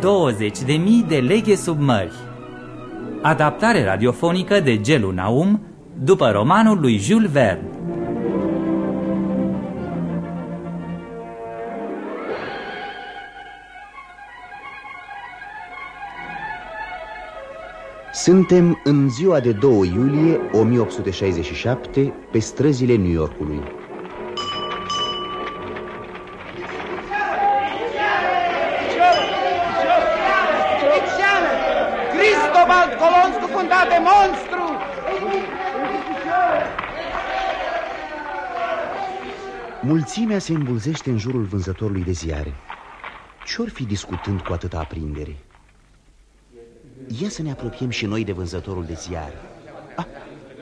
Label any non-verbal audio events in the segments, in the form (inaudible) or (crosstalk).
20.000 de leghe sub mări. Adaptare radiofonică de Gelu Naum după romanul lui Jules Verne. Suntem în ziua de 2 iulie 1867 pe străzile New Yorkului. Mulțimea se îmbulzește în jurul vânzătorului de ziare. Ce-or fi discutând cu atâta aprindere? Ia să ne apropiem și noi de vânzătorul de ziare. Ah,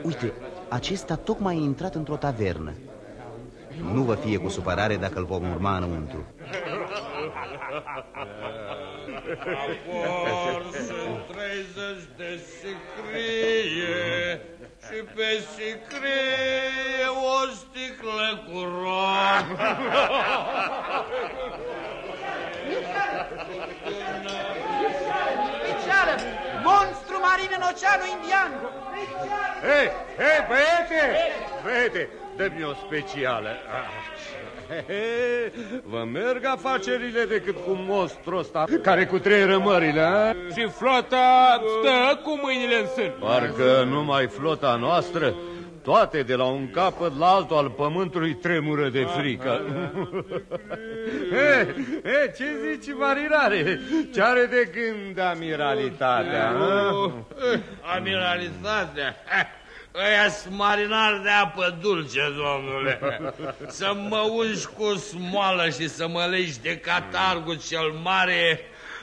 uite, acesta tocmai a intrat într-o tavernă. Nu vă fie cu supărare dacă îl vom urma înăuntru. Aporsul 30 de sicrie și pe sicrie o sticlă cu rom. Specială! Monstru marin în oceanul indian! Hei, hei, băiete! Băiete, dă-mi o specială. Vă merg afacerile decât cu monstru ăsta care cu trei rămările, a? Și flota stă cu mâinile în sân. Parcă numai flota noastră, toate de la un capăt la altul al pământului tremură de frică. (laughs) he, he, ce zici, marinare? Ce are de gând amiralitatea? a? Uh, Amiralitatea. Ăia sunt marinari de apă dulce, domnule. Să mă ungi cu smoală și să mă legi de catargul cel mare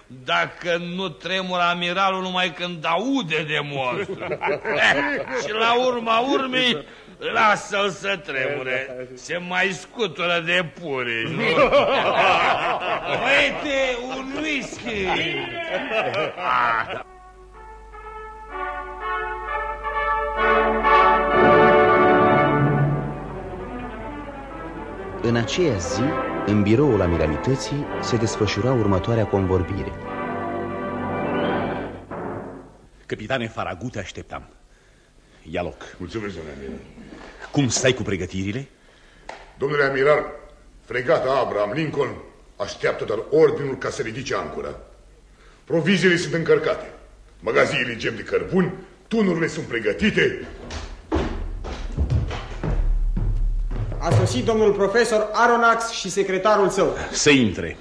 dacă nu tremur amiralul numai când aude de monstru. (laughs) și la urma urmei, lasă-l să tremure. Se mai scutură de purici, nu? Uite, un whisky! În aceea zi, în biroul amiralității, se desfășura următoarea convorbire. Capitane Faragut, te așteptam. Ia loc. Mulțumesc, domnule amiral. Cum stai cu pregătirile? Domnule amiral, fregata Abraham Lincoln așteaptă doar ordinul ca să ridice ancora. Proviziile sunt încărcate. Magaziile gem de cărbun, tunurile sunt pregătite. A sosit domnul profesor Aronax și secretarul său. Să intre.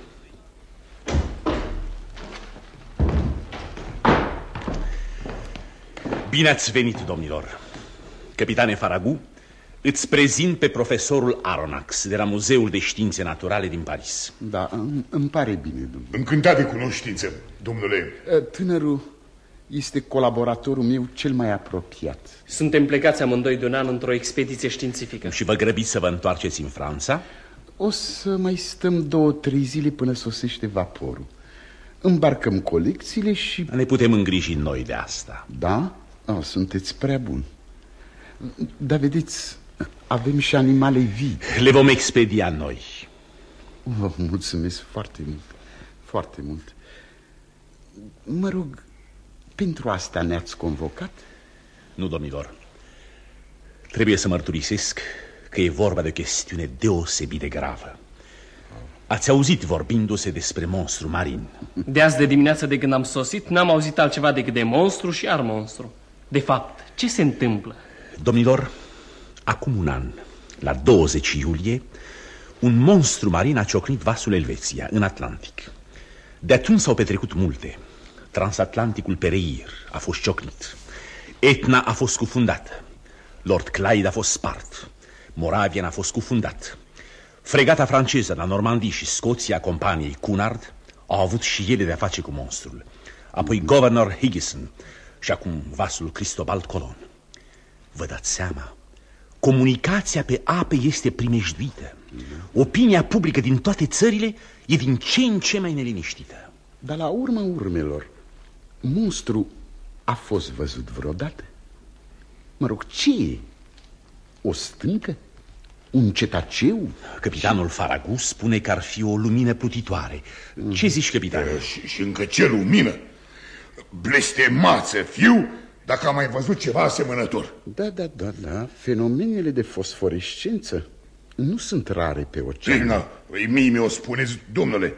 Bine ați venit, domnilor. Capitane Faragu, îți prezint pe profesorul Aronax de la Muzeul de Științe Naturale din Paris. Da, îmi, îmi pare bine, domnule. Încântat de cunoștință, domnule. Tânărul este colaboratorul meu cel mai apropiat. Suntem plecați amândoi de un an într-o expediție științifică. Și vă grăbiți să vă întoarceți în Franța? O să mai stăm două, trei zile până sosește vaporul. Îmbarcăm colecțiile și... Ne putem îngriji noi de asta. Da? Oh, sunteți prea bun. Dar vedeți, avem și animale vii. Le vom expedia noi. Vă mulțumesc foarte mult. Foarte mult. Mă rog, pentru asta ne-ați convocat? Nu, domnilor. Trebuie să mărturisesc că e vorba de o chestiune deosebit de gravă. Ați auzit vorbindu-se despre monstru marin. De azi de dimineață de când am sosit, n-am auzit altceva decât de monstru și ar monstru. De fapt, ce se întâmplă? Domnilor, acum un an, la 20 iulie, un monstru marin a ciocnit vasul Elveția, în Atlantic. De atunci s-au petrecut multe. Transatlanticul Pereir a fost ciocnit. Etna a fost scufundată. Lord Clyde a fost spart. Moravian a fost scufundat. Fregata franceză la Normandie și Scoția companiei Cunard au avut și ele de-a face cu monstrul. Apoi Governor Higgison și acum vasul Cristobal Colon. Vă dați seama? Comunicația pe ape este primejduită. Opinia publică din toate țările e din ce în ce mai neliniștită. Dar la urma urmelor, monstru a fost văzut vreodată? Mă rog, ce e? O stâncă? Un cetaceu? Capitanul Faragu spune că ar fi o lumină plutitoare. Ce zici, capitan? E, și, și încă ce lumină? Blestemață, fiu, dacă am mai văzut ceva asemănător. Da, da, da, da. Fenomenele de fosforescență nu sunt rare pe ocean. Da, mie mi-o spuneți, domnule.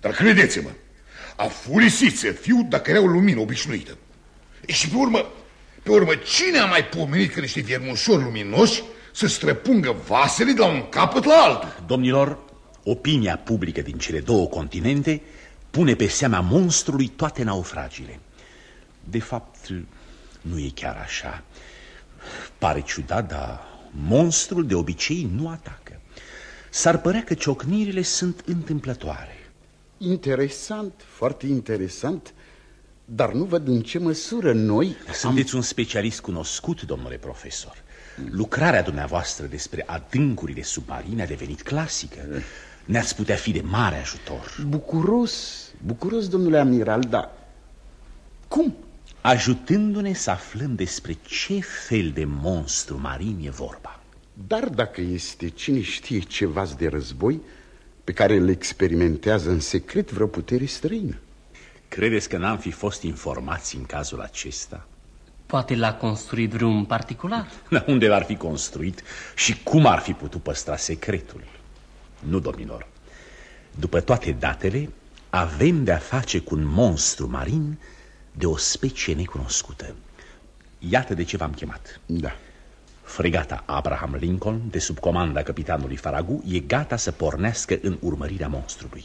Dar credeți-mă, a furisit să fiu dacă era o lumină obișnuită. Și pe urmă, pe urmă, cine a mai pomenit că niște viermușori luminoși să străpungă vasele de la un capăt la altul? Domnilor, opinia publică din cele două continente pune pe seama monstrului toate naufragiile. De fapt, nu e chiar așa. Pare ciudat, dar monstrul de obicei nu atacă. S-ar părea că ciocnirile sunt întâmplătoare. Interesant, foarte interesant, dar nu văd în ce măsură noi... Sunteți am... un specialist cunoscut, domnule profesor. Lucrarea dumneavoastră despre adâncurile submarine a devenit clasică. Ne-ați putea fi de mare ajutor. Bucuros, bucuros, domnule amiral, dar cum? Ajutându-ne să aflăm despre ce fel de monstru marin e vorba. Dar dacă este cine știe ceva de război pe care îl experimentează în secret vreo putere străină. Credeți că n-am fi fost informați în cazul acesta? Poate l-a construit vreun particular? (laughs) Da, unde l-ar fi construit și cum ar fi putut păstra secretul? Nu, domnilor. După toate datele, avem de-a face cu un monstru marin de o specie necunoscută. Iată de ce v-am chemat. Da. Fregata Abraham Lincoln, de sub comanda capitanului Faragu, e gata să pornească în urmărirea monstrului.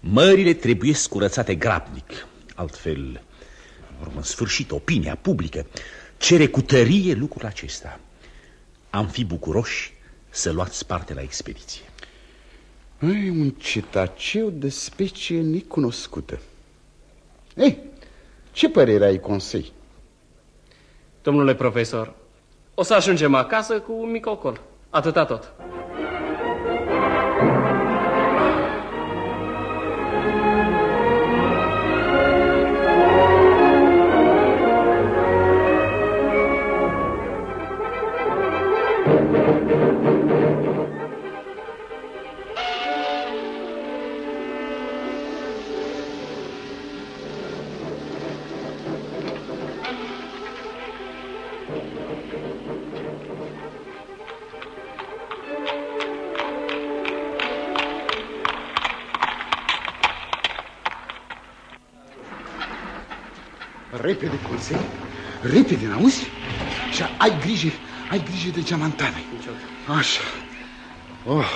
Mările trebuie curățate grabnic, altfel, în sfârșit, opinia publică cere cu tărie lucrul acesta. Am fi bucuroși să luați parte la expediție. Ai, un cetaceu de specie necunoscută. Ei, ce părere ai, consei? Domnule profesor, o să ajungem acasă cu un mic ocol. Atâta tot. De geamantane. Așa. Oh,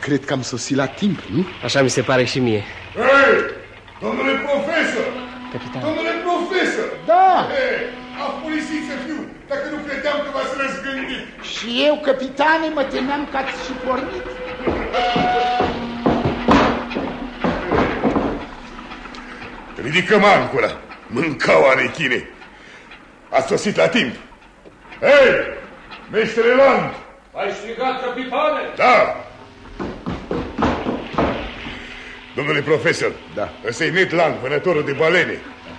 cred că am sosit la timp, nu? Așa mi se pare și mie. Hei, domnule profesor! Capitan. Domnule profesor! Da! Hei, a polisit să fiu, dacă nu credeam că v-ați răzgândit. Și eu, capitane, mă temeam că ați și pornit. Ridicăm ancora. Mâncau arechine. A sosit la timp. Hei, meștere Land! Ai strigat, capitane? Da! Domnule profesor, da. ăsta e Ned Land, vânătorul de balene.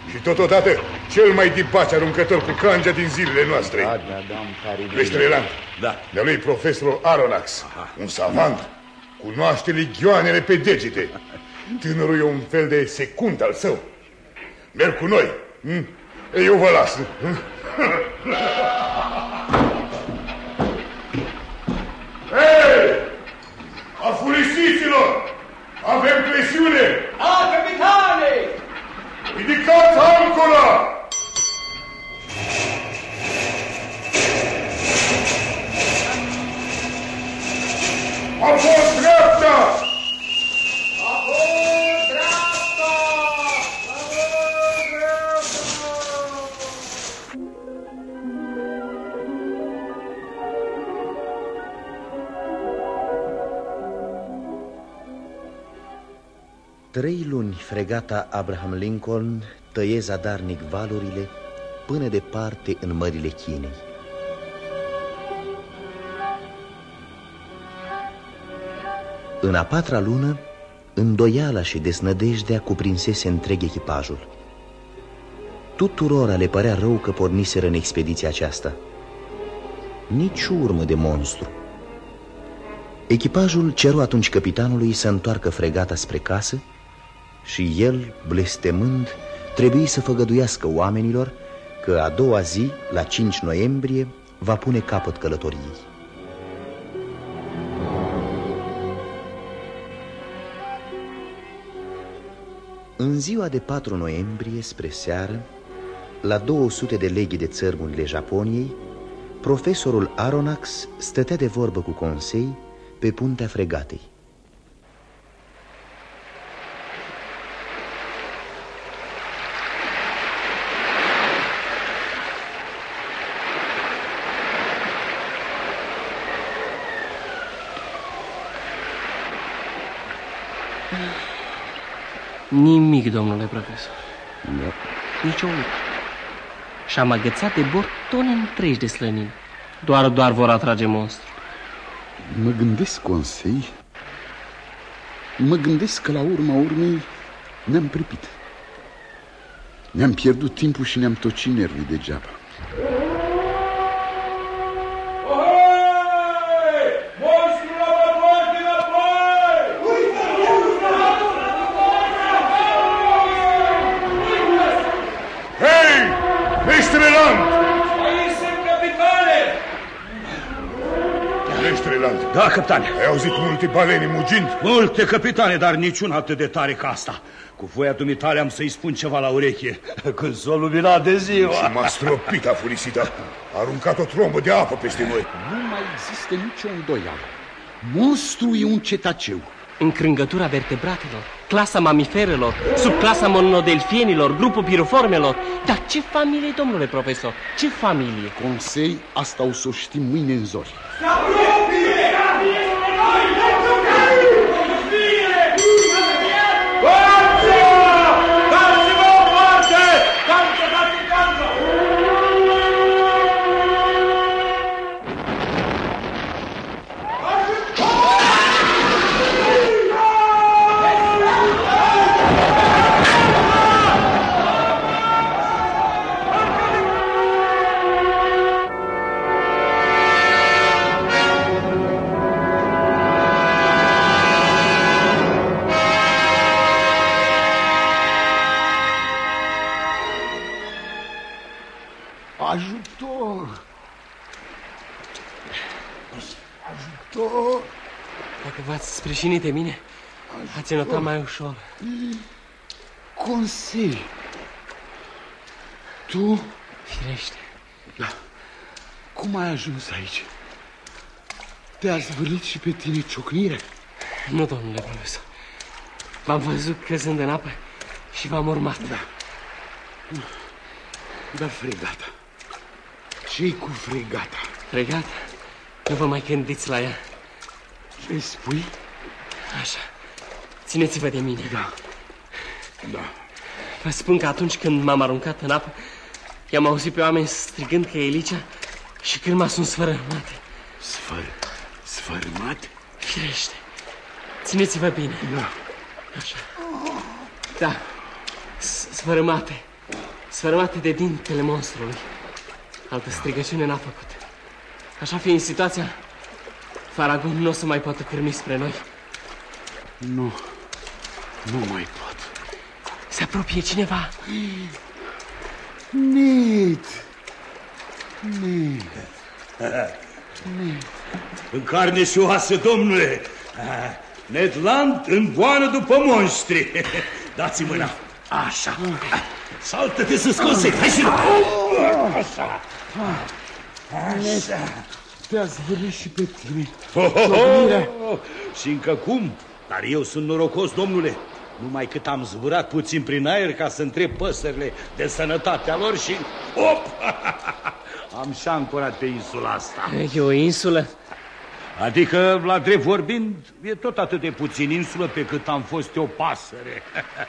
Și totodată cel mai dipace aruncător cu cangea din zilele noastre. Da, da, da, îmi pare Meștere Land, Da. de-a lui profesorul Aronax, Aha. un savant, cunoaște legioanele pe degete. (laughs) Tânărul e un fel de secund al său. Merg cu noi. Hm? Eu vă las. Hm? (laughs) Hei! Afurisiților! Avem presiune! Da, capitane! Ridicați ancora! A fost Trei luni fregata Abraham Lincoln tăie zadarnic valurile până departe în mările Chinei. În a patra lună, îndoiala și desnădejdea cuprinsese întreg echipajul. Tuturora le părea rău că porniseră în expediția aceasta. Nici urmă de monstru, Echipajul ceru atunci capitanului să întoarcă fregata spre casă și el, blestemând, trebuie să făgăduiască oamenilor că a doua zi, la 5 noiembrie, va pune capăt călătoriei. În ziua de 4 noiembrie, spre seară, la 200 de leghi de țărmurile Japoniei, profesorul Aronax stătea de vorbă cu Consei pe puntea fregatei. Nimic, domnule profesor. Da. Nici o lucru. Și am agățat de bord tone întregi de slănini. Doar, doar vor atrage monstru. Mă gândesc, Consei, mă gândesc că la urma urmei ne-am pripit. Ne-am pierdut timpul și ne-am tocit nervii degeaba. Hei! Meștere Land! Aici sunt, capitane! Meștere Land, Da, capitane. ai auzit multe baleni mugind? Multe, capitane, dar niciuna atât de tare ca asta. Cu voia dumitale am să-i spun ceva la ureche (laughs) când s-o lumina de ziua. Și m-a stropit afurisita. A aruncat o trombă de apă peste noi. Nu mai există nicio îndoială. Monstru e un cetaceu. Încrângătura vertebratelor, clasa mamiferelor, subclasa monodelfienilor, grupul piroformelor. Dar ce familie, domnule profesor? Ce familie? Consei, asta o să o știm mâine în zori. Dați-vă v-ați sprijinit de mine, ați notat mai ușor. Consei! Tu? Firește. Da. Cum ai ajuns aici? Te-a zvârlit și pe tine ciocnire? Nu, domnule profesor. V-am văzut căzând în apă și v-am urmat. Da. Dar fregata. ce cu fregata? Fregata? Nu vă mai gândiți la ea. Ce spui? Așa. Țineți-vă de mine. Da. Da. Vă spun că atunci când m-am aruncat în apă, i-am auzit pe oameni strigând că e Elicea și cârma sunt sfărâmate. Sfăr... Sfărâmate? Firește. Țineți-vă bine. Da. Așa. Da. S- Sfărâmate. Sfărâmate de dintele monstrului. Altă strigăciune n-a făcut. Așa fiind situația, Faragon nu o să mai poată cârmi spre noi. Nu. Nu mai pot. Se apropie cineva. Ned. Ned. Ned. În carne și oasă, domnule. Ned Land în boană după monștri. Dați mâna. Așa. Saltă-te sus, consec. Hai și Așa. Ned, te-a zvârlit și pe tine. Oh, oh, Ciocnirea. oh. Și încă cum? Dar eu sunt norocos, domnule. Numai cât am zburat puțin prin aer ca să întreb păsările de sănătatea lor și... Op! (laughs) am și ancorat pe insula asta. E o insulă? Adică, la drept vorbind, e tot atât de puțin insulă pe cât am fost eu pasăre.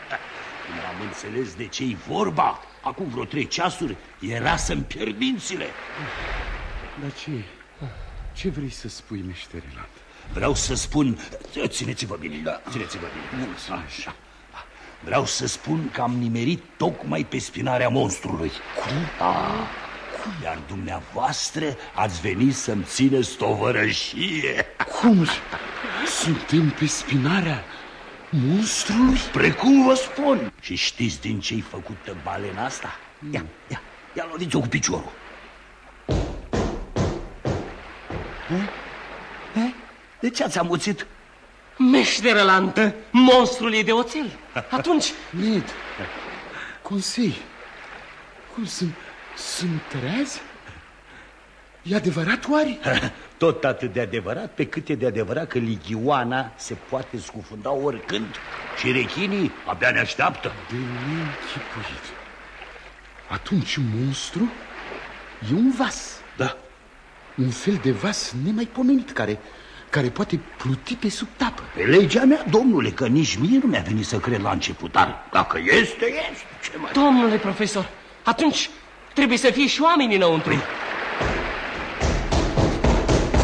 (laughs) Când am înțeles de ce-i vorba, acum vreo trei ceasuri, era să-mi pierd mințile. Dar ce? Ce vrei să spui, meșterelat? Vreau să spun... Țineți-vă bine, da. țineți-vă bine. Așa. Vreau să spun că am nimerit tocmai pe spinarea monstrului. Cum? Da. Iar dumneavoastră ați venit să-mi țineți tovărășie. Cum? Suntem pe spinarea monstrului? Precum vă spun. Și știți din ce-i făcută balena asta? Ia, ia, ia loviți-o cu piciorul. De ce ați amuțit? Meșteră lantă, monstrul e de oțel. Atunci... Ned, consei, cum sunt, sunt treaz? E adevărat oare? (laughs) Tot atât de adevărat pe cât e de adevărat că lighioana se poate scufunda oricând și rechinii abia ne așteaptă. De neînchipuit. Atunci monstru e un vas. Da. Un fel de vas nemaipomenit care, care poate pluti pe sub tapă. Pe legea mea, domnule, că nici mie nu mi-a venit să cred la început, dar dacă este, este. Ce mai... Domnule profesor, atunci trebuie să fie și oameni înăuntru.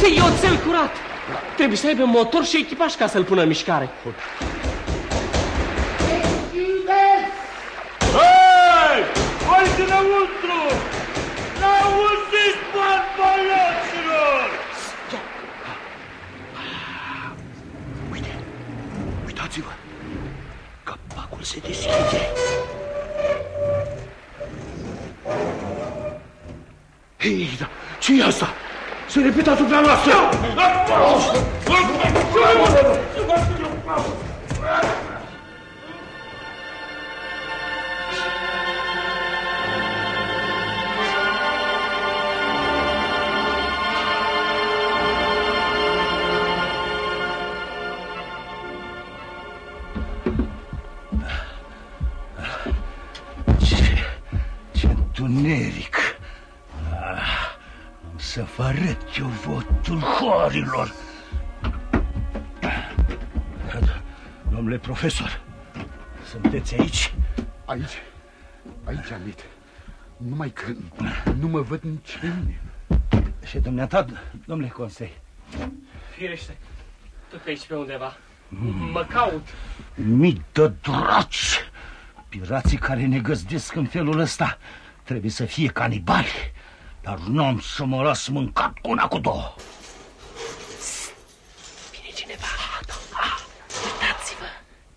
Fii oțel curat! Trebuie să aibă motor și echipaj ca să-l pună în mișcare. Se deschide. Hei, da, ce e asta? Se repetă asupra noastră! Eu votul horilor! Domnule profesor, sunteți aici? Aici, aici, Ned. Numai că nu mă văd nici pe mine. Și dumneata, domnule Consei? Firește, tot aici pe undeva. Mă caut. Mii de draci! Pirații care ne găzdesc în felul ăsta trebuie să fie canibali. Dar nu am să mă las mâncat cu una cu două. Vine cineva. Ah, uitați-vă,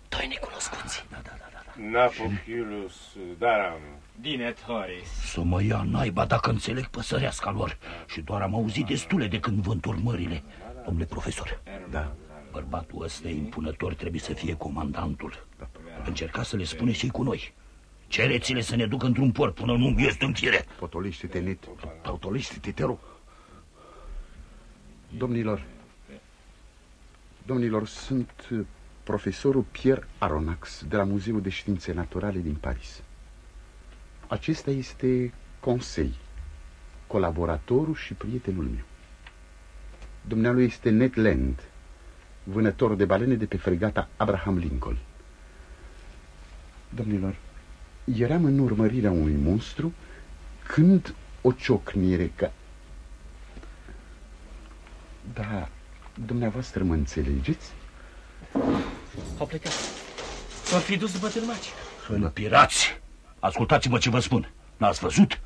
doi necunoscuți. Napochilus Daram. Bine, Horis. Să mă ia naiba dacă înțeleg păsărească lor. Și doar am auzit destule de când vând urmările. Domnule profesor. Da. Bărbatul ăsta impunător trebuie să fie comandantul. Încercați să le spuneți și cu noi. Cereți-le să ne ducă într-un port până nu ies în fire. Potolește-te, Ned. Potolește-te, te rog. Domnilor, domnilor, sunt uh, profesorul Pierre Aronax de la Muzeul de Științe Naturale din Paris. Acesta este Consei, colaboratorul și prietenul meu. Dumnealui este Ned Land, vânător de balene de pe fregata Abraham Lincoln. Domnilor, eram în urmărirea unui monstru când o ciocnire ca... Da, dumneavoastră mă înțelegeți? Au plecat. S-au fi dus după tâlmaci. Sunt pirați. Ascultați-mă ce vă spun. N-ați văzut?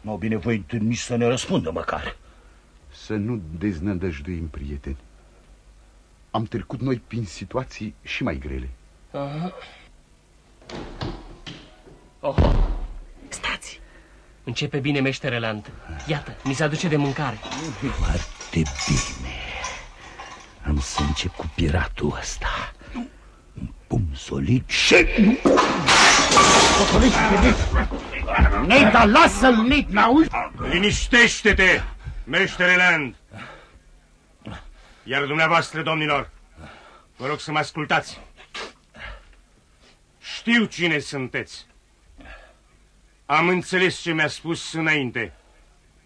N-au binevoit nici să ne răspundă măcar. Să nu deznădăjduim, prieteni. Am trecut noi prin situații și mai grele. Aha. Oh. Stați! Începe bine meștere Land. Iată, mi se aduce de mâncare. Foarte bine. Am să încep cu piratul ăsta. Un pum solid și... Neta, lasă-l, Net, n-auzi? Liniștește-te, meștere Land. Iar dumneavoastră, domnilor, vă rog să mă ascultați. Știu cine sunteți. Am înțeles ce mi-a spus înainte,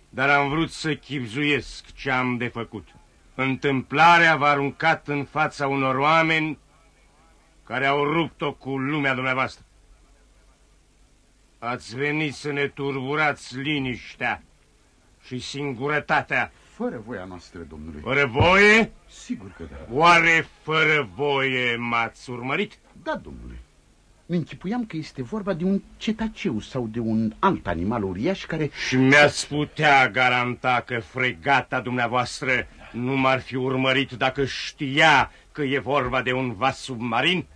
dar am vrut să chipzuiesc ce am de făcut. Întâmplarea v-a aruncat în fața unor oameni care au rupt-o cu lumea dumneavoastră. Ați venit să ne turburați liniștea și singurătatea. Fără voia noastră, domnule. Fără voie? Sigur că da. Oare fără voie m-ați urmărit? Da, domnule. Ne închipuiam că este vorba de un cetaceu sau de un alt animal uriaș care... Și mi-ați putea garanta că fregata dumneavoastră nu m-ar fi urmărit dacă știa că e vorba de un vas submarin?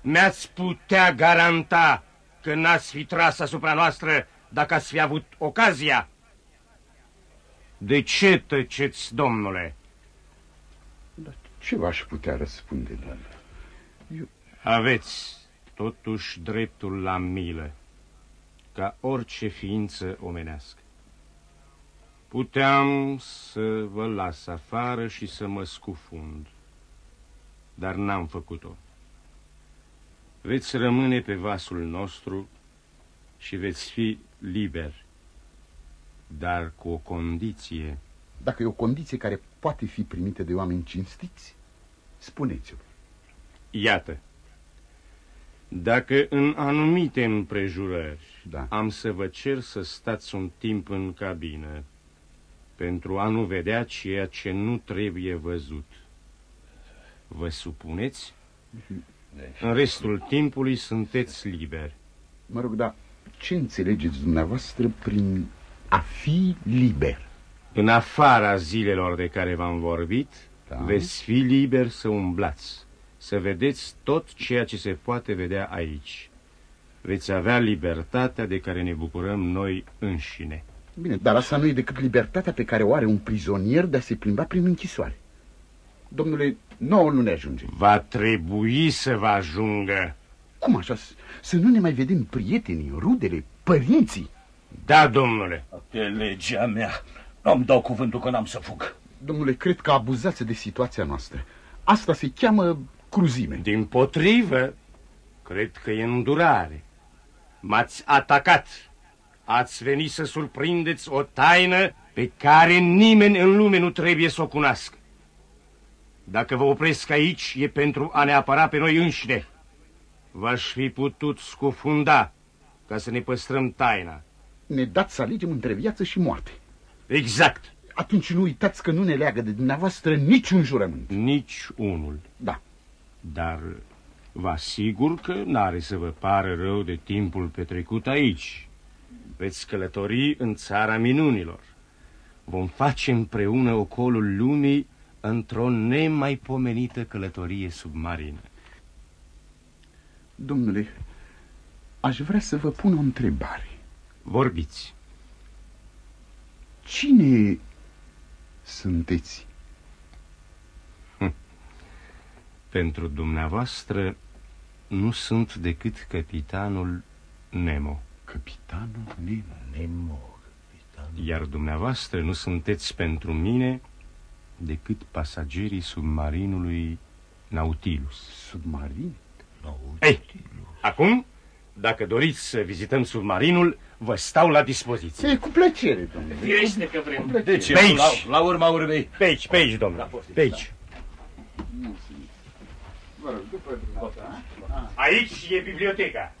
Mi-ați putea garanta că n-ați fi tras asupra noastră dacă ați fi avut ocazia? De ce tăceți, domnule? Dar ce v-aș putea răspunde, domnule? Eu... Aveți totuși dreptul la milă, ca orice ființă omenească. Puteam să vă las afară și să mă scufund, dar n-am făcut-o. Veți rămâne pe vasul nostru și veți fi liberi, dar cu o condiție. Dacă e o condiție care poate fi primită de oameni cinstiți, spuneți-o. Iată, dacă în anumite împrejurări da. am să vă cer să stați un timp în cabină pentru a nu vedea ceea ce nu trebuie văzut, vă supuneți? În restul timpului sunteți liberi. Mă rog, dar ce înțelegeți dumneavoastră prin a fi liber? În afara zilelor de care v-am vorbit, da. veți fi liber să umblați să vedeți tot ceea ce se poate vedea aici. Veți avea libertatea de care ne bucurăm noi înșine. Bine, dar asta nu e decât libertatea pe care o are un prizonier de a se plimba prin închisoare. Domnule, nouă nu ne ajunge. Va trebui să vă ajungă. Cum așa? Să nu ne mai vedem prietenii, rudele, părinții? Da, domnule. Pe legea mea, nu-mi dau cuvântul că n-am să fug. Domnule, cred că abuzați de situația noastră. Asta se cheamă cruzime. Din potrivă, cred că e îndurare. M-ați atacat. Ați venit să surprindeți o taină pe care nimeni în lume nu trebuie să o cunoască. Dacă vă opresc aici, e pentru a ne apăra pe noi înșine. V-aș fi putut scufunda ca să ne păstrăm taina. Ne dați să alegem între viață și moarte. Exact. Atunci nu uitați că nu ne leagă de dumneavoastră niciun jurământ. Nici unul. Da. Dar vă asigur că n-are să vă pară rău de timpul petrecut aici. Veți călători în țara minunilor. Vom face împreună ocolul lumii într-o nemaipomenită călătorie submarină. Domnule, aș vrea să vă pun o întrebare. Vorbiți. Cine sunteți? Pentru dumneavoastră nu sunt decât capitanul Nemo. Capitanul Nemo? Nemo, capitanul... Iar dumneavoastră nu sunteți pentru mine decât pasagerii submarinului Nautilus. Submarin? Nautilus. Ei, acum, dacă doriți să vizităm submarinul, vă stau la dispoziție. E cu plăcere, domnule. Firește că vrem. De ce? Pe aici. La, la urma urmei. Pe aici, pe aici, domnule. Pe aici. Vă rog, după după, Aici e biblioteca.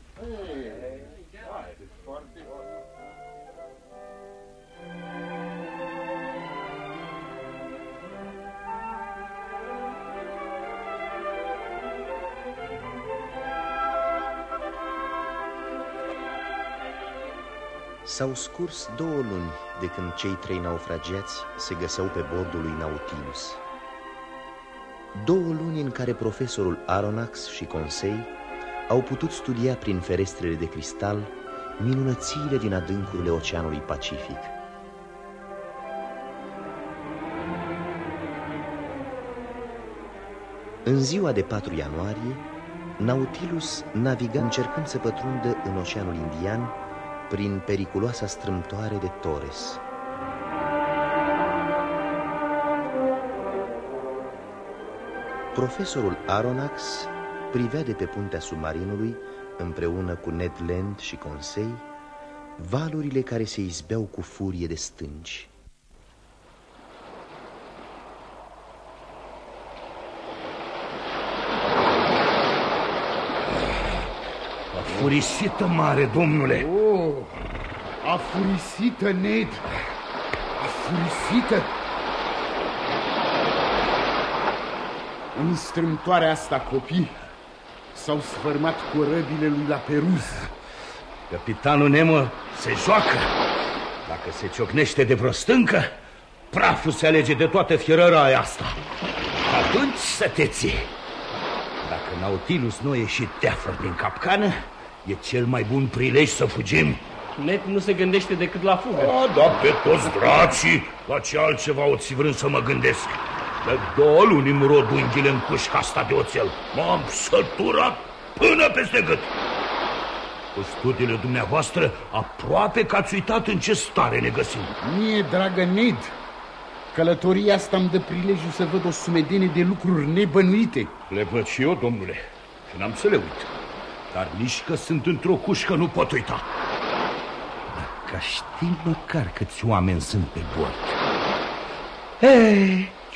S-au scurs două luni de când cei trei naufragiați se găseau pe bordul lui Nautilus. Două luni în care profesorul Aronax și Consei au putut studia prin ferestrele de cristal minunățiile din adâncurile Oceanului Pacific. În ziua de 4 ianuarie, Nautilus naviga încercând să pătrundă în Oceanul Indian prin periculoasa strâmtoare de Torres. Profesorul Aronax privea de pe puntea submarinului, împreună cu Ned Land și Consei, valurile care se izbeau cu furie de stânci. Afurisită mare, domnule! Oh, afurisită, Ned! Afurisită! În strâmtoarea asta, copii, S-au sfărmat corăbile lui la Peruz. Capitanul Nemo se joacă. Dacă se ciocnește de vreo stâncă, praful se alege de toată fierăraia asta. Atunci să te ții. Dacă Nautilus nu a ieșit teafăr din capcană, e cel mai bun prilej să fugim. Net nu se gândește decât la fugă. A, da, pe toți dracii, la ce altceva o ți vrând să mă gândesc. De două luni îmi rod unghiile în cușca asta de oțel. M-am săturat până peste gât. Cu studiile dumneavoastră, aproape că ați uitat în ce stare ne găsim. Mie, dragă Ned, călătoria asta îmi dă prilejul să văd o sumedenie de lucruri nebănuite. Le văd și eu, domnule, și n-am să le uit. Dar nici că sunt într-o cușcă nu pot uita. Dacă știi măcar câți oameni sunt pe bord.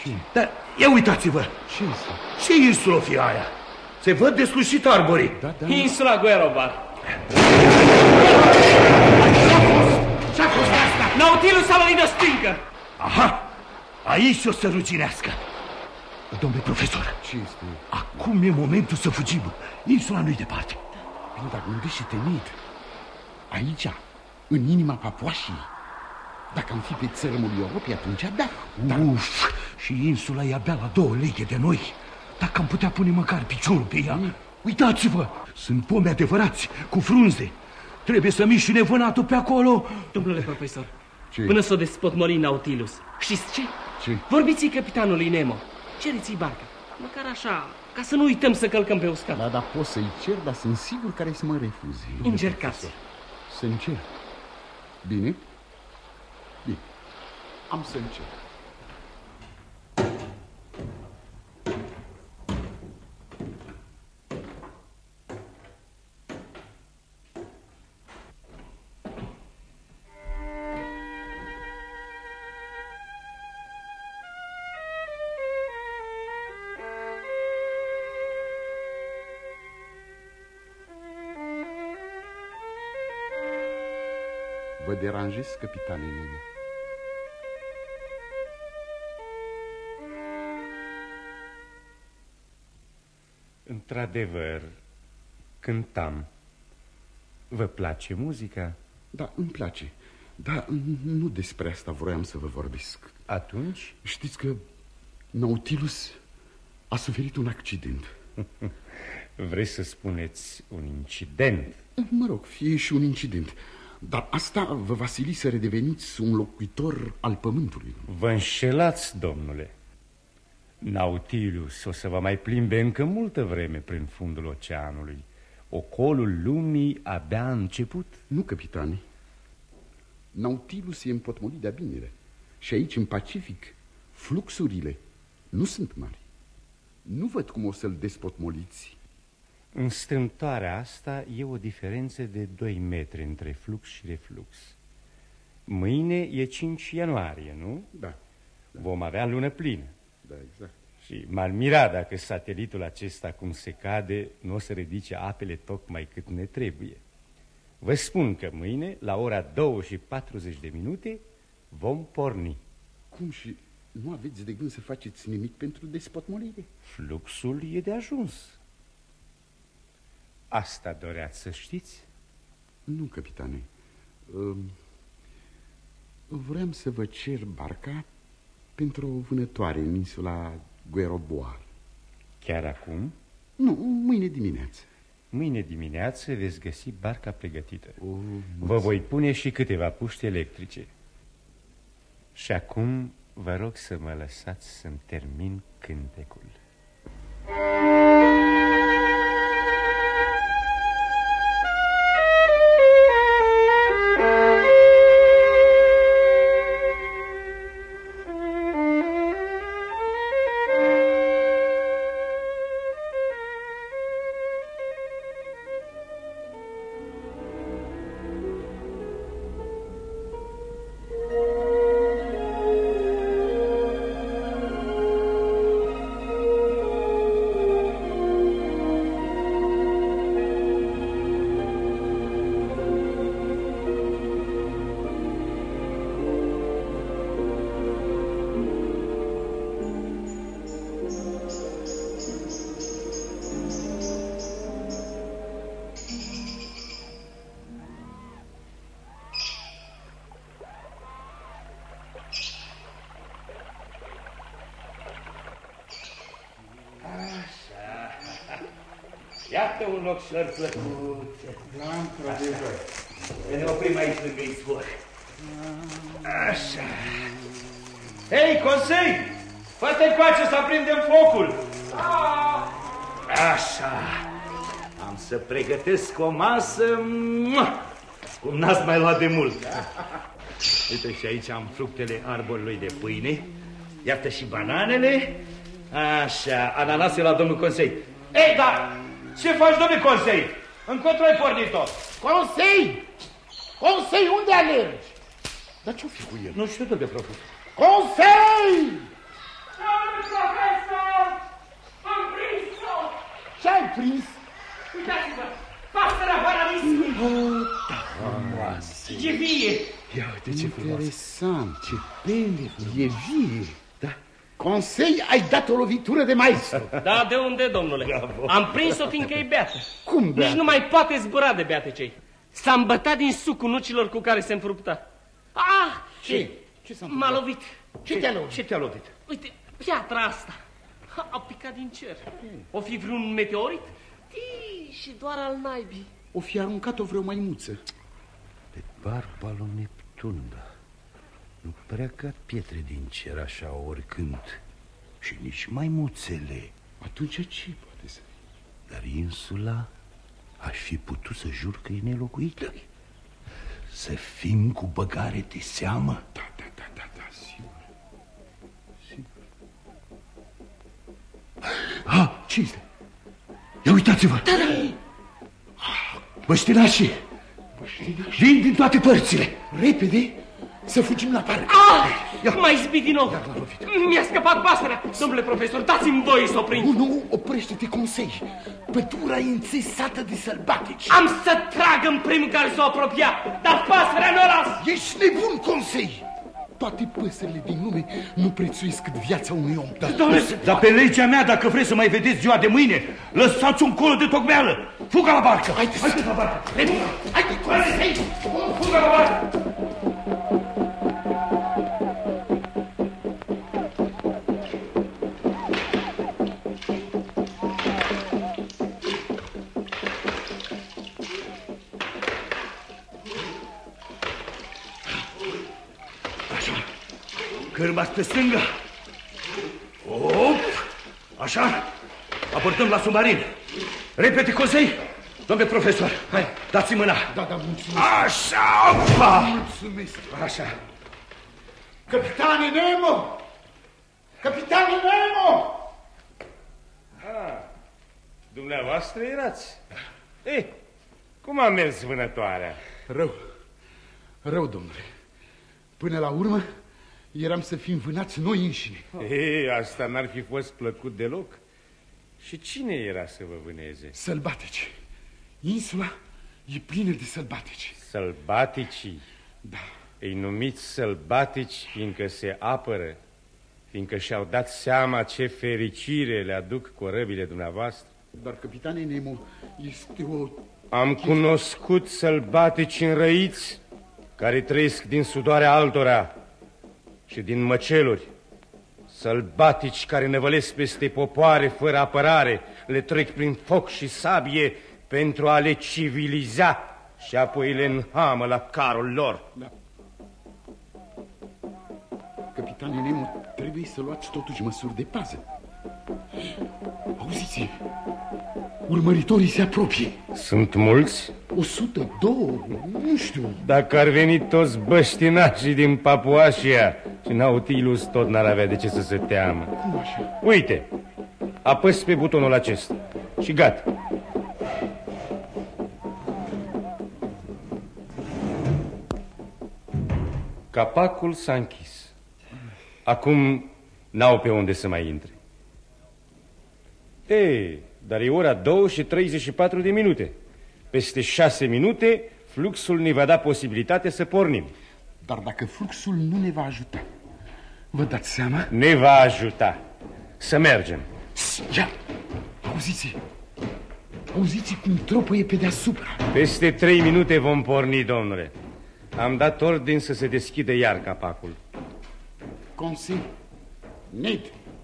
Hei, dar ia uitați-vă! Ce este? Ce insulă fie aia? Se văd deslușit arborii. Da, da. Insula Guerobar. Ce-a fost asta? Nautilus a lovit de stâncă. Aha, aici o să ruginească. Domnule profesor, Ce este? acum e momentul să fugim. Insula nu-i departe. Bine, dar gândește-te, Ned. Aici, în inima Papuașii. Dacă am fi pe țărmul Europei, atunci da. Dar Uf, și insula e abia la două leghe de noi. Dacă am putea pune măcar piciorul pe ea. Uitați-vă, sunt pomi adevărați, cu frunze. Trebuie să miști nevânatul pe acolo. Domnule profesor, Ce? până s-o despotmoli Nautilus, știți ce? Ce? Vorbiți-i capitanului Nemo. Cereți-i barca. Măcar așa, ca să nu uităm să călcăm pe uscat. Da, dar pot să-i cer, dar sunt sigur care să mă refuze. Încercați. Să încerc. Bine? Bine. Am să încerc. Vă deranjez, capitane Nemo. Într-adevăr, cântam. Vă place muzica? Da, îmi place. Dar nu despre asta vroiam să vă vorbesc. Atunci? Știți că Nautilus a suferit un accident. (laughs) Vreți să spuneți un incident? Mă rog, fie și un incident. Dar asta vă va sili să redeveniți un locuitor al pământului. Vă înșelați, domnule. Nautilus o să vă mai plimbe încă multă vreme prin fundul oceanului. Ocolul lumii abia a început. Nu, capitane. Nautilus e împotmolit de-a binele. Și aici, în Pacific, fluxurile nu sunt mari. Nu văd cum o să-l despotmoliți. În strâmtoarea asta e o diferență de 2 metri între flux și reflux. Mâine e 5 ianuarie, nu? Da, Vom avea lună plină. Da, exact. Și m-ar mira dacă satelitul acesta, cum se cade, nu o să ridice apele tocmai cât ne trebuie. Vă spun că mâine, la ora 2 și 40 de minute, vom porni. Cum și nu aveți de gând să faceți nimic pentru despotmolire? Fluxul e de ajuns. Asta doreați să știți? Nu, capitane. Um, Vreau să vă cer barca pentru o vânătoare în insula Gueroboar. Chiar acum? Nu, mâine dimineață. Mâine dimineață veți găsi barca pregătită. O, Vă voi pune și câteva puști electrice. Și acum vă rog să mă lăsați să-mi termin cântecul. Iată un loc plăcut. Da, într-adevăr. Ne oprim aici lângă izvor. Așa. Hei, consei! Fă-te coace să aprindem focul! Așa. Am să pregătesc o masă mua, cum n-ați mai luat de mult. Uite și aici am fructele arborului de pâine. Iată și bananele. Așa, ananase la domnul consei. Ei, dar ce faci, domnule consei? Încotro ai pornit-o? Consei! Consei, unde alergi? Dar ce-o fi cu el? Nu știu, de profesor. Consei! Domnul profesor! Am prins-o! Ce ai prins? Uitați-vă! Pasărea paradisului! Oh, da, frumoasă! E vie! Ia uite ce Interesant, ce pene, e vie. Da. Consei, ai dat o lovitură de maestru. (laughs) Da, de unde, domnule? Bravo. Am prins-o fiindcă e beată. Cum beată? Nici nu mai poate zbura de beate cei. S-a îmbătat din sucul nucilor cu care se înfrupta. Ah! Ce? Ce s-a M-a lovit. Ce te-a lovit? Ce te-a lovit? Uite, piatra asta. A picat din cer. O fi vreun meteorit? Tii, și doar al naibii. O fi aruncat-o vreo maimuță. Pe barba lui Neptun, da. Nu prea ca pietre din cer așa oricând. Și nici maimuțele. Atunci ce poate să fie? Dar insula aș fi putut să jur că e nelocuită. Să fim cu băgare de seamă. Da, da, da, da, da, sigur. Sigur. Ah, ce este? Ia uitați-vă! Da, da. Băștinașii! Băștinașii? Vin din toate părțile! Repede! Să fugim la parc! Ah! Ia. M-ai zbit din nou! Mi-a scăpat pasărea! Domnule profesor, dați-mi voie să o prind! Nu, nu, oprește-te, consei! Pătura e înțesată de sălbatici! Am să trag în primul care s-o apropia, dar pasărea nu o las! Ești nebun, consei! Toate păsările din lume nu prețuiesc cât viața unui om. Da, Doamne, dar pe legea mea, dacă vreți să mai vedeți ziua de mâine, lăsați un colo de tocmeală! Fuga la barcă! Haide, haide la barcă! Haide, consei! Fuga la barcă! Cârma pe stânga. Op! Așa. Aportăm la submarin. Repete, Cosei. Domnule profesor, hai, dați-mi mâna. Da, da, mulțumesc. Așa, opa! Mulțumesc. Așa. Capitane Nemo! Capitane Nemo! Ah, dumneavoastră erați. Eh, cum a mers vânătoarea? Rău. Rău, domnule. Până la urmă, eram să fim vânați noi înșine. Ei, asta n-ar fi fost plăcut deloc. Și cine era să vă vâneze? Sălbatici. Insula e plină de sălbatici. Sălbaticii? Da. Îi numiți sălbatici fiindcă se apără, fiindcă și-au dat seama ce fericire le aduc corăbile dumneavoastră. Dar, capitane Nemo, este o... Am cunoscut sălbatici înrăiți care trăiesc din sudoarea altora și din măceluri. Sălbatici care năvălesc peste popoare fără apărare, le trec prin foc și sabie pentru a le civiliza și apoi le înhamă la carul lor. Da. Capitane Nemo, trebuie să luați totuși măsuri de pază. Auziți, urmăritorii se apropie. Sunt mulți? O sută, două, nu știu. Dacă ar veni toți băștinașii din Papuașia și Nautilus tot n-ar avea de ce să se teamă. Cum așa? Uite, apăs pe butonul acesta și gata. Capacul s-a închis. Acum n-au pe unde să mai intre. Ei, dar e ora 2 și 34 de minute. Peste 6 minute, fluxul ne va da posibilitate să pornim. Dar dacă fluxul nu ne va ajuta, vă dați seama? Ne va ajuta. Să mergem. Ia, auziți Auziți cum tropăie pe deasupra. Peste trei minute vom porni, domnule. Am dat ordin să se deschidă iar capacul. Consi, Ned,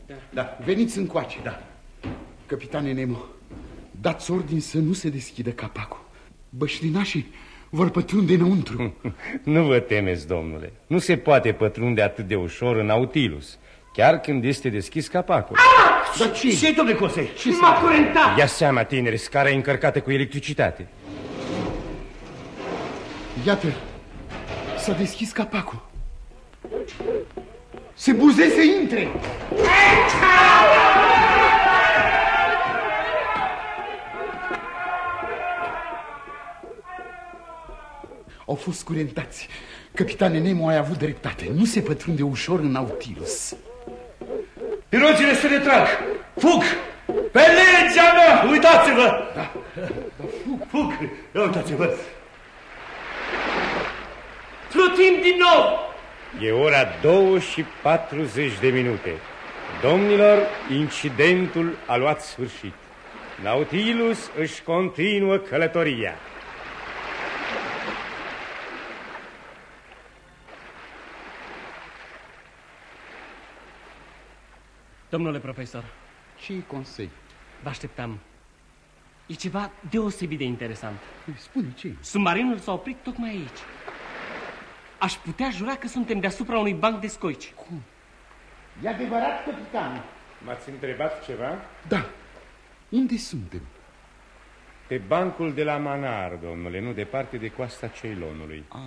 da. da. veniți încoace. Da. Capitane Nemo, Dați ordin să nu se deschidă capacul. Băștinașii vor pătrunde înăuntru. (laughs) nu vă temeți, domnule. Nu se poate pătrunde atât de ușor în Nautilus, chiar când este deschis capacul. Ah! Dar ce? Ce, domnule Cosei? Ce m-a curentat! Ia seama, tineri, scara e încărcată cu electricitate. Iată, s-a deschis capacul. Se buze să intre! Au fost curentați. Capitane Nemo ai avut dreptate. Nu se pătrunde ușor în Nautilus. Pirogile se retrag. Fug! Pe legea mea! Uitați-vă! Da, da, fug, fug! Ia uitați-vă! Plutim din nou! E ora 2 și 40 de minute. Domnilor, incidentul a luat sfârșit. Nautilus își continuă călătoria. Domnule profesor. ce consei? Vă așteptam. E ceva deosebit de interesant. Păi, spune ce Submarinul s-a oprit tocmai aici. Aș putea jura că suntem deasupra unui banc de scoici. Cum? E adevărat, capitan? M-ați întrebat ceva? Da. Unde suntem? Pe bancul de la Manar, domnule, nu departe de coasta Ceilonului. Ah.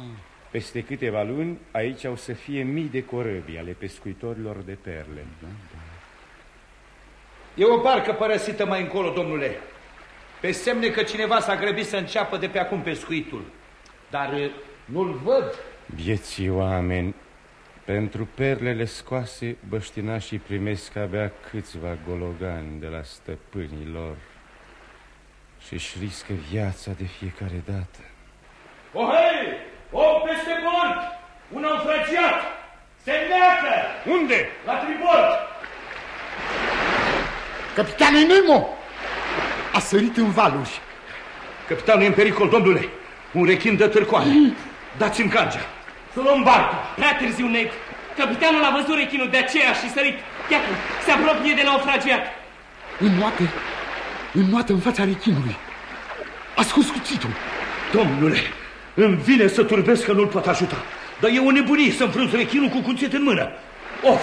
Peste câteva luni, aici au să fie mii de corăbii ale pescuitorilor de perle. Da, da. E o barcă părăsită mai încolo, domnule. Pe semne că cineva s-a grăbit să înceapă de pe acum pescuitul. Dar uh, nu-l văd. Vieții oameni, pentru perlele scoase, băștinașii primesc abia câțiva gologani de la stăpânii lor și își riscă viața de fiecare dată. O, hei! Om peste bord! Un naufragiat! Se neacă! Unde? La tribord! Capitane Nemo! A sărit în valuri. Capitanul e în pericol, domnule. Un rechin de târcoare. Dați-mi cangea. Să luăm barca. Prea târziu, Ned. Capitanul a văzut rechinul de aceea și sărit. Iată, se apropie de naufragiat. În noapte, în noapte în fața rechinului. A scos cuțitul. Domnule, îmi vine să turbesc că nu-l pot ajuta. Dar e o nebunie să înfrunți rechinul cu cuțit în mână. Of,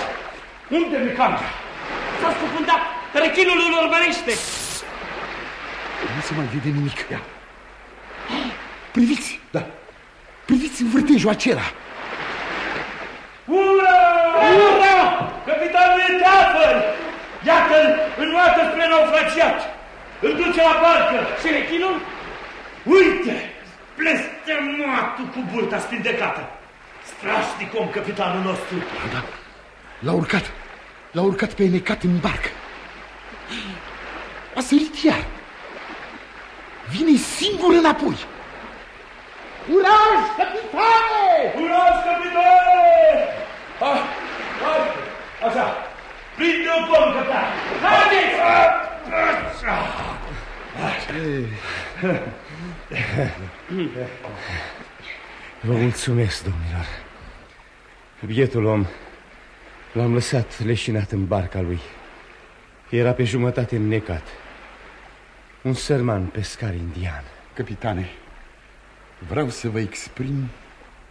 unde mi cangea? S-a scufundat. Rechinul îl urmărește. Nu se mai vede nimic. Ia. Priviți! Da. Priviți în vârtejul acela. Ura! Ura! Capitanul e teafăr! Iată-l înnoată spre naufragiat! Îl duce la barcă! Și rechinul? Uite! Blestemoatul cu burta spindecată! Strașnic om, capitanul nostru! Da, da. L-a urcat. L-a urcat pe necat în barcă. A sărit iar. Vine singur înapoi. Uraj, capitane! Uraj, capitane! Ah, hai, așa, prinde-o pom, capitan! Haideți! Vă mulțumesc, domnilor. Bietul om l-am lăsat leșinat în barca lui. Era pe jumătate înnecat. Un sărman pescar indian. Capitane, vreau să vă exprim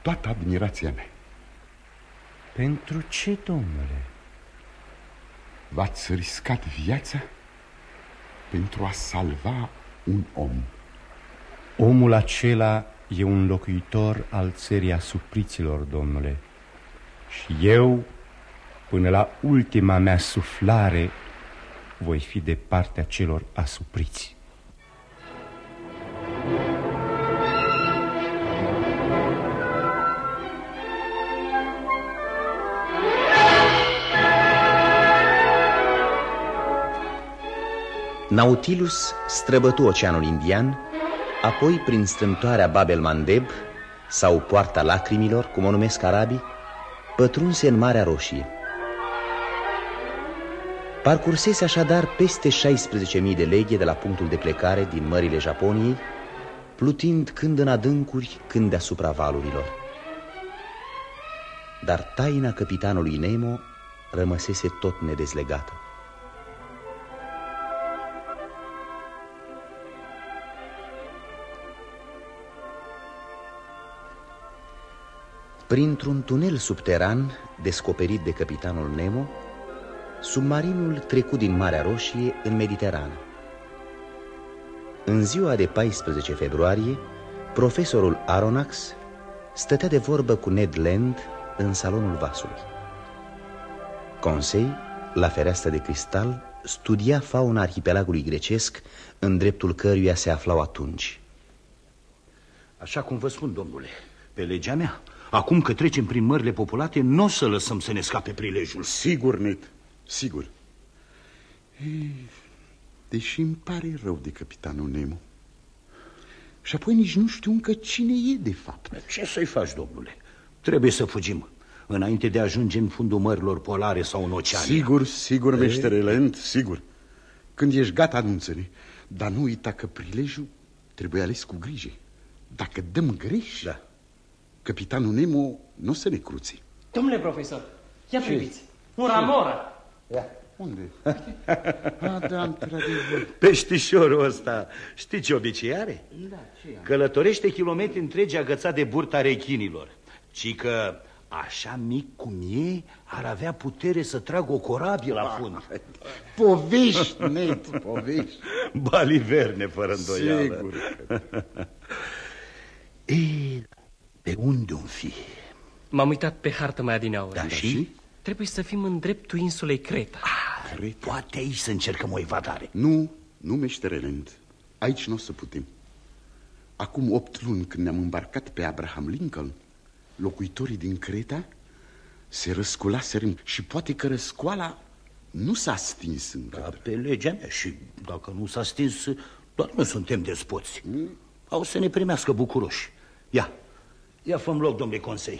toată admirația mea. Pentru ce, domnule? V-ați riscat viața pentru a salva un om. Omul acela e un locuitor al țării asupriților, domnule. Și eu, până la ultima mea suflare, voi fi de partea celor asupriți. Nautilus străbătu oceanul indian, apoi prin strâmtoarea Babel Mandeb sau Poarta Lacrimilor, cum o numesc arabii, pătrunse în Marea Roșie. Parcursese așadar peste 16.000 de leghe de la punctul de plecare din mările Japoniei, plutind când în adâncuri, când deasupra valurilor. Dar taina capitanului Nemo rămăsese tot nedezlegată. Printr-un tunel subteran descoperit de capitanul Nemo, submarinul trecut din Marea Roșie în Mediterană. În ziua de 14 februarie, profesorul Aronax stătea de vorbă cu Ned Land în salonul vasului. Consei, la fereastră de cristal, studia fauna arhipelagului grecesc, în dreptul căruia se aflau atunci. Așa cum vă spun, domnule, pe legea mea, acum că trecem prin mările populate, nu o să lăsăm să ne scape prilejul. Sigur, Ned, sigur. Ei, deși îmi pare rău de capitanul Nemo. Și apoi nici nu știu încă cine e de fapt. Ce să-i faci, domnule? Trebuie să fugim înainte de a ajunge în fundul mărilor polare sau în ocean. Sigur, sigur, e? meștere lent, sigur. Când ești gata, anunță-ne. Dar nu uita că prilejul trebuie ales cu grijă. Dacă dăm greș, da. Capitanul Nemo nu o să ne cruți. Domnule profesor, ia priviți. Un ramora. Ia. Unde? (laughs) A, da, într-adevăr. Peștișorul ăsta, știi ce obicei are? Da, ce Călătorește kilometri întregi agățat de burta rechinilor. Ci că Așa mic cum e, ar avea putere să tragă o corabie la fund. Povești, net, povești. Baliverne, fără îndoială. Sigur. (laughs) Ei, pe unde un fi? M-am uitat pe hartă mai adineaură. Da, și? Trebuie să fim în dreptul insulei Creta. Ah, Creta. Poate aici să încercăm o evadare. Nu, nu, meștere Rend. Aici nu o să putem. Acum opt luni, când ne-am îmbarcat pe Abraham Lincoln, locuitorii din Creta se răsculaseră și poate că răscoala nu s-a stins încă. Da, pe legea mea și dacă nu s-a stins, doar nu suntem despoți. Mm? Au să ne primească bucuroși. Ia, ia fă loc, domnule Consei.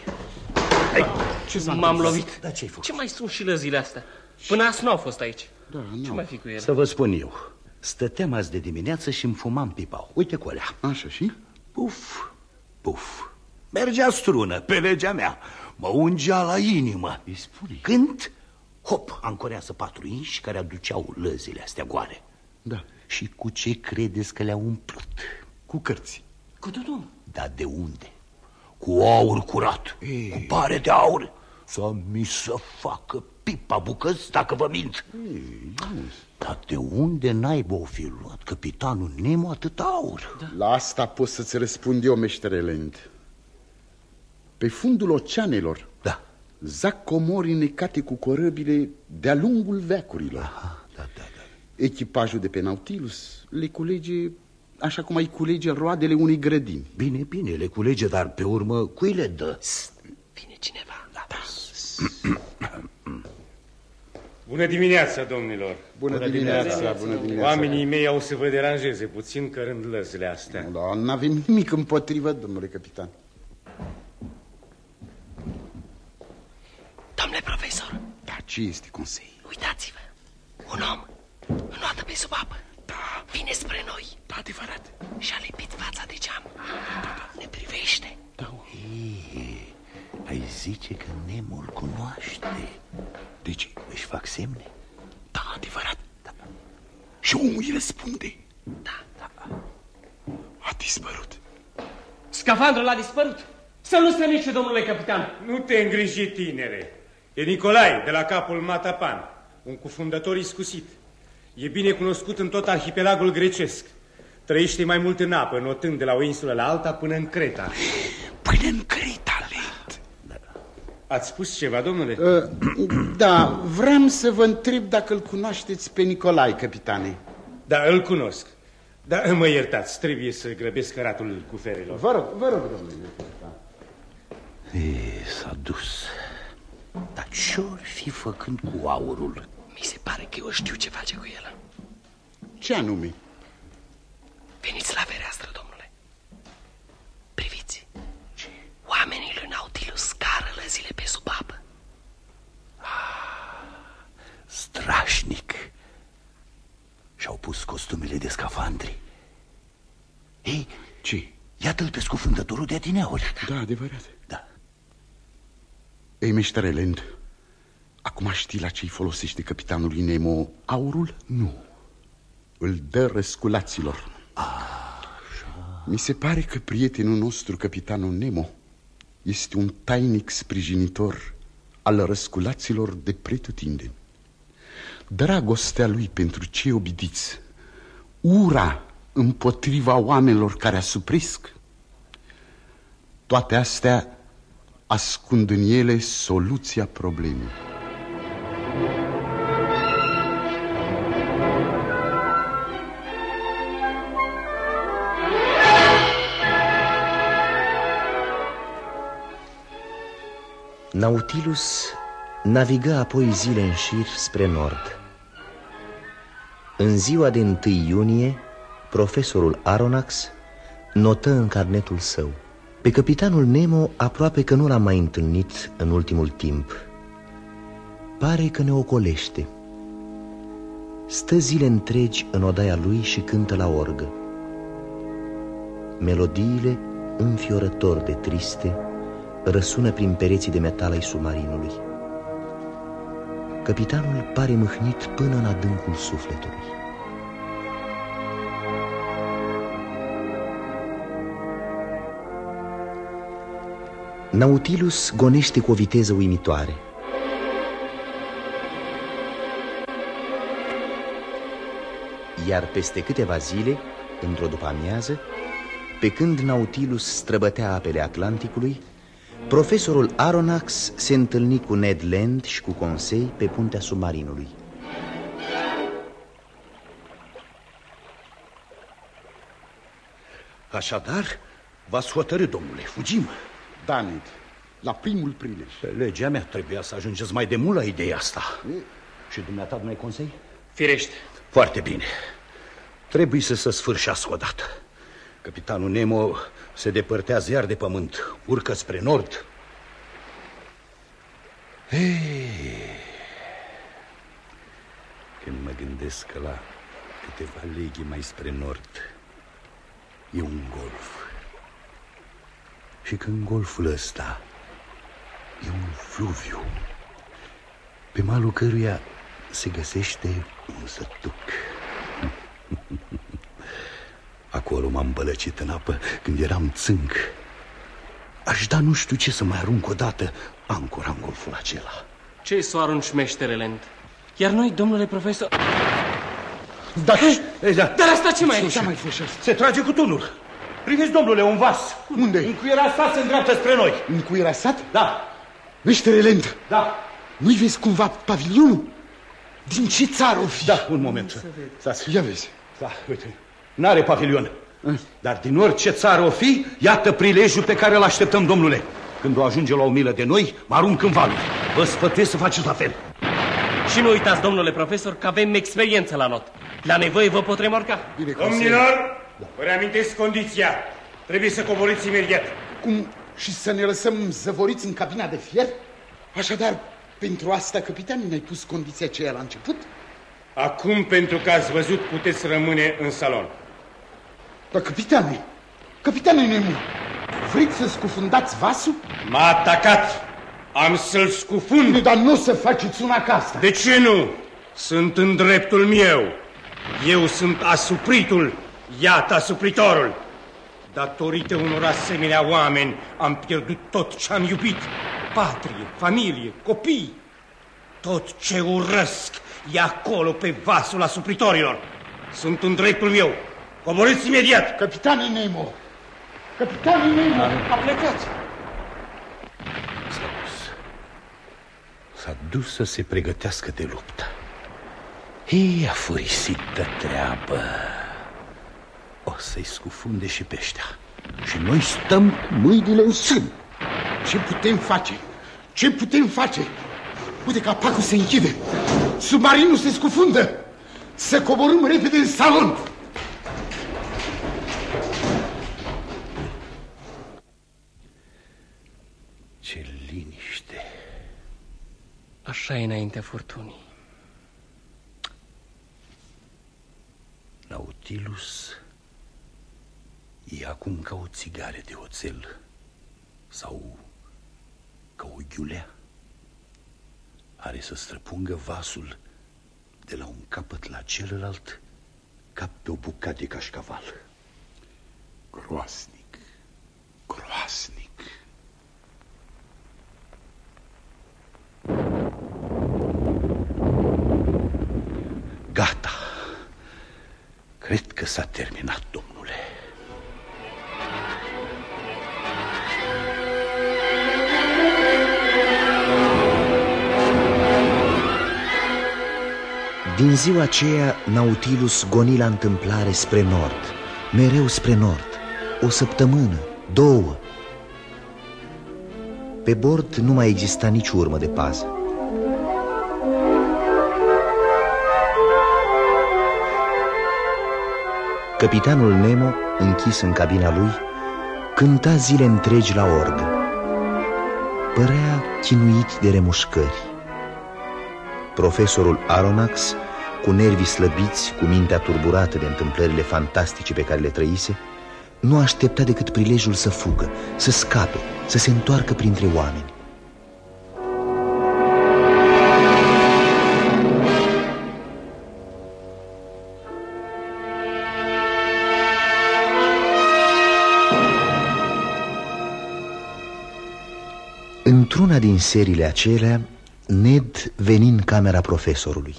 Hai. Ce M-am lovit. Da, ce-ai făcut? Ce mai sunt și lăzile astea? Până azi nu au fost aici. Da, ce mai fi cu ele? Să vă spun eu. Stăteam azi de dimineață și îmi fumam pipau. Uite cu alea. Așa și? Puf, puf. Mergea strună, pe legea mea. Mă ungea la inimă. Îi spune. Când, hop, ancorează patru inși care aduceau lăzile astea goale. Da. Și cu ce credeți că le-au umplut? Cu cărți. Cu tutun. Da de unde? Cu aur curat, Ei. cu pare de aur. Să mi să facă pipa bucăți dacă vă mint. Ei, Dar de unde naiba o fi luat capitanul Nemo atât aur? Da. La asta pot să-ți răspund eu, meștere Lent. Pe fundul oceanelor Da Zac comori necate cu corăbile de-a lungul veacurilor Aha, da, da, da Echipajul de pe Nautilus le culege așa cum ai culege roadele unei grădini Bine, bine, le culege, dar pe urmă cui le dă? Vine cineva Da, da (clears throat) Bună dimineața, domnilor! Bună, bună dimineața, dimineața, bună dimineața! Oamenii mei au să vă deranjeze puțin cărând lăzile astea. Da, n-avem nimic împotrivă, domnule capitan. Domnule profesor. Da, ce este consei? Uitați-vă. Un om, înoată pe sub apă. Da. Vine spre noi. Da, adevărat. Și-a lipit fața de geam. Da, da. Ne privește. Da. Ei, ai zice că Nemo îl cunoaște. De ce? Își fac semne? Da, adevărat. Da. Și omul îi răspunde. Da, da. A dispărut. Scafandrul a dispărut. Să nu se nici, domnule capitan. Nu te îngriji, tinere. E Nicolae, de la capul Matapan, un cufundător iscusit. E bine cunoscut în tot arhipelagul grecesc. Trăiește mai mult în apă, notând de la o insulă la alta până în Creta. Până în Creta, lent. Ați spus ceva, domnule? Uh, (clears throat) da, vreau să vă întreb dacă îl cunoașteți pe Nicolae, capitane. Da, îl cunosc. Dar mă iertați, trebuie să grăbesc căratul cu ferelor. Vă rog, vă rog, domnule. S-a dus. Dar ce-or fi făcând cu aurul? Mi se pare că eu știu ce face cu el. Ce anume? Veniți la fereastră, domnule. Priviți. Ce? Oamenii lui Nautilus scară lăzile pe sub apă. Ah, strașnic. Și-au pus costumele de scafandri. Ei, ce? Iată-l pe scufundătorul de adineauri. Da, adevărat. Da. Ei, meștere Lend, acum știi la ce-i folosește capitanului Nemo aurul? Nu. Îl dă răsculaților. Așa. Mi se pare că prietenul nostru, capitanul Nemo, este un tainic sprijinitor al răsculaților de pretutindeni. Dragostea lui pentru cei obidiți, ura împotriva oamenilor care asupresc, toate astea ascund în ele soluția problemei. Nautilus navigă apoi zile în șir spre nord. În ziua de 1 iunie, profesorul Aronax notă în carnetul său Pe capitanul Nemo aproape că nu l-am mai întâlnit în ultimul timp Pare că ne ocolește. Stă zile întregi în odaia lui și cântă la orgă. Melodiile, înfiorător de triste, răsună prin pereții de metal ai submarinului. Capitanul pare mâhnit până în adâncul sufletului. Nautilus gonește cu o viteză uimitoare. Iar peste câteva zile, într-o după-amiază, pe când Nautilus străbătea apele Atlanticului, profesorul Aronax se întâlni cu Ned Land și cu Consei pe puntea submarinului. Așadar, v-ați hotărât, domnule, fugim. Da, Ned, la primul prilej. Pe legea mea trebuia să ajungeți mai de mult la ideea asta. Și dumneata, domnule Consei? Firește. Foarte bine. Trebuie să se sfârșească odată. Capitanul Nemo se depărtează iar de pământ. Urcă spre nord. Hey. Când mă gândesc că la câteva leghi mai spre nord e un golf. Și că în golful ăsta e un fluviu pe malul căruia se găsește un sătuc. Acolo m-am bălăcit în apă când eram țânc. Aș da nu știu ce să mai arunc odată ancora în golful acela. Ce să o arunci, meștere lent? Iar noi, domnule profesor... Da, e, da. Dar asta ce mai e? Ce mai fost Se trage cu tunul. Priviți, domnule, un vas. Unde? Încuierea sa se îndreaptă spre noi. Încuierea sat? Da. Meștere lent. Da. Nu-i vezi cumva pavilionul? Din ce țară o fi? Da, un moment. Stați. Ia vezi. Da, uite. N-are pavilion. Dar din orice țară o fi, iată prilejul pe care îl așteptăm, domnule. Când o ajunge la o milă de noi, mă arunc în valuri. Vă sfătuiesc să faceți la fel. Și nu uitați, domnule profesor, că avem experiență la not. La nevoie vă pot remorca. Bine, Domnilor, vă reamintesc condiția. Trebuie să coborâți imediat. Cum? Și să ne lăsăm zăvoriți în cabina de fier? Așadar, pentru asta, capitan, mi-ai pus condiția aceea la început? Acum, pentru că ați văzut, puteți rămâne în salon. Dar, capitane, capitane Nemo, vreți să scufundați vasul? M-a atacat. Am să-l scufund. Nu, dar nu să faceți una ca asta. De ce nu? Sunt în dreptul meu. Eu sunt asupritul, iată asupritorul. Datorită unor asemenea oameni am pierdut tot ce am iubit. Patrie, familie, copii. Tot ce urăsc e acolo pe vasul asupritorilor. Sunt în dreptul meu. Coborâți imediat! Capitane Nemo! Capitane Nemo! A plecat. S-a dus. S-a dus să se pregătească de luptă. Ei, afurisită treabă. O să-i scufunde și peștea. Și noi stăm cu mâinile în sân. Ce putem face? Ce putem face? Uite că capacul se închide. Submarinul se scufundă. Să coborâm repede în salon. Ce liniște. Așa e înaintea furtunii. Nautilus e acum ca o țigare de oțel sau ca o ghiulea are să străpungă vasul de la un capăt la celălalt ca pe o bucată de cașcaval. Groasnic, groasnic. Gata. Cred că s-a terminat, domnul. Din ziua aceea, Nautilus goni la întâmplare spre nord, mereu spre nord, o săptămână, două. Pe bord nu mai exista nici urmă de pază. Capitanul Nemo, închis în cabina lui, cânta zile întregi la orgă. Părea chinuit de remușcări. Profesorul Aronax, cu nervii slăbiți, cu mintea turburată de întâmplările fantastice pe care le trăise, nu aștepta decât prilejul să fugă, să scape, să se întoarcă printre oameni. Într-una din seriile acelea, Ned veni în camera profesorului.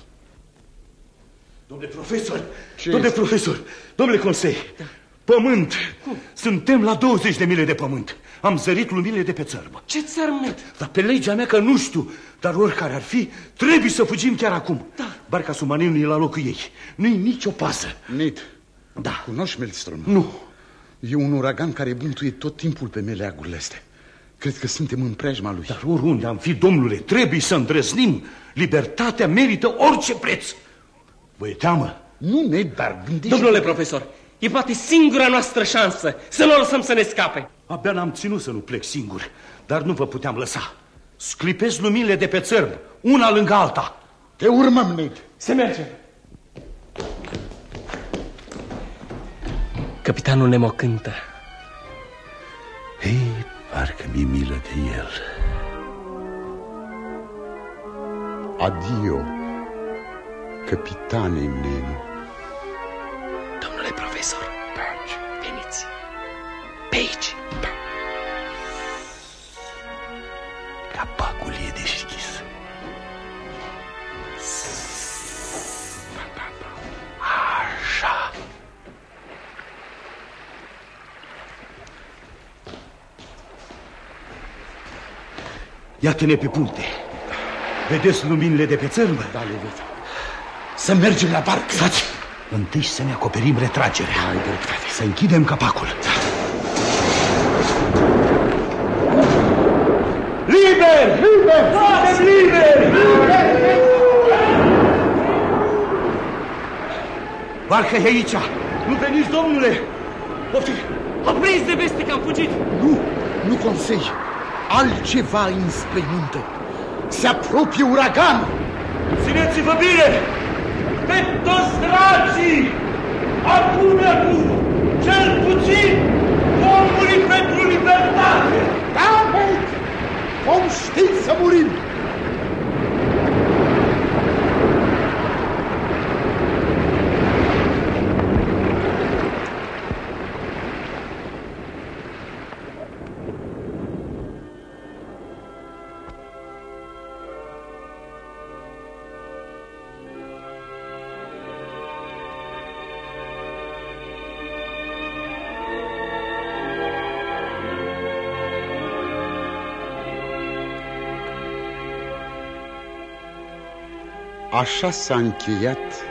Domnule profesor, Ce domnule este? profesor, domnule consei, da. pământ. Cum? Suntem la 20 de mile de pământ. Am zărit luminile de pe țărmă. Ce țărmă, Ned? Dar pe legea mea că nu știu, dar oricare ar fi, trebuie să fugim chiar acum. Da. Barca submarinului e la locul ei. Nu-i nicio pasă. Ned, da. cunoști Maelstrom? Nu. E un uragan care bântuie tot timpul pe meleagurile astea. Cred că suntem în preajma lui. Dar oriunde am fi, domnule, trebuie să îndrăznim. Libertatea merită orice preț. Vă e teamă? Nu, ne, dar gândește... Domnule profesor, e poate singura noastră șansă să nu o lăsăm să ne scape. Abia n-am ținut să nu plec singur, dar nu vă puteam lăsa. Sclipesc luminile de pe țărm, una lângă alta. Te urmăm, Ned. Se merge. Capitanul Nemo cântă. Hei, Parcă mi-e milă de el. Adio, capitane Nemo. Domnule profesor, Birch, veniți. Pe aici. Capacul e deschis. Așa. Iată-ne pe punte. Vedeți luminile de pe țărmă? Da, le văd. Să mergem la barcă. Stați! Întâi să ne acoperim retragerea. Ai dreptate. Să închidem capacul. Da. Liber! Liber! Suntem liberi! Barca e aici! Nu veniți, domnule! Poftim! Opriți de veste că am fugit! Nu, nu consei altceva înspăimântă. Se apropie uragan. Țineți-vă bine! Pe toți dragii! Acum, acum, cel puțin vom muri pentru libertate! Da, vom ști să murim! Așa s-a încheiat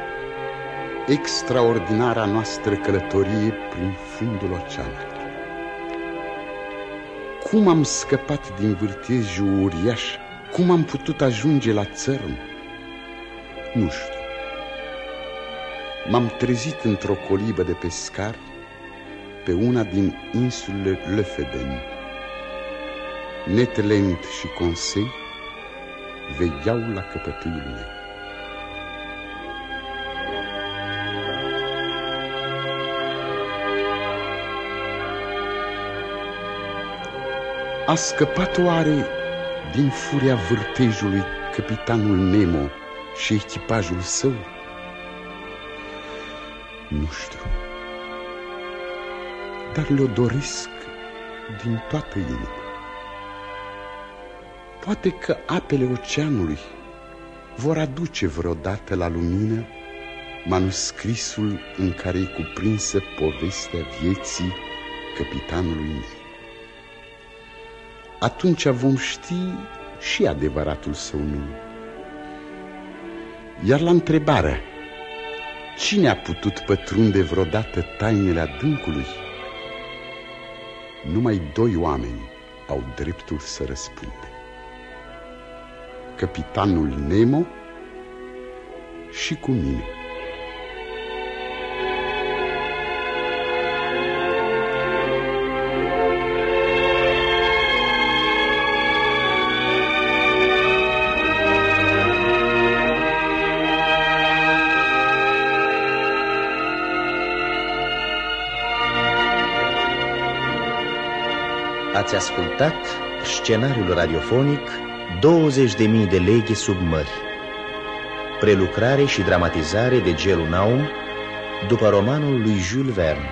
extraordinara noastră călătorie prin fundul oceanului. Cum am scăpat din vârtejul uriaș? Cum am putut ajunge la țărm? Nu știu. M-am trezit într-o colibă de pescar pe una din insulele Lefeden. Netland și Conse vegheau la căpătâiul meu. A scăpat oare din furia vârtejului capitanul Nemo și echipajul său? Nu știu. Dar le-o doresc din toată inima. Poate că apele oceanului vor aduce vreodată la lumină manuscrisul în care e cuprinsă povestea vieții capitanului Nemo. Atunci vom ști și adevăratul său nume. Iar la întrebarea Cine a putut pătrunde vreodată tainele adâncului? Numai doi oameni au dreptul să răspundă. Capitanul Nemo și cu mine. Ați ascultat scenariul radiofonic 20.000 de leghe sub mări. Prelucrare și dramatizare de Gelu Naum după romanul lui Jules Verne.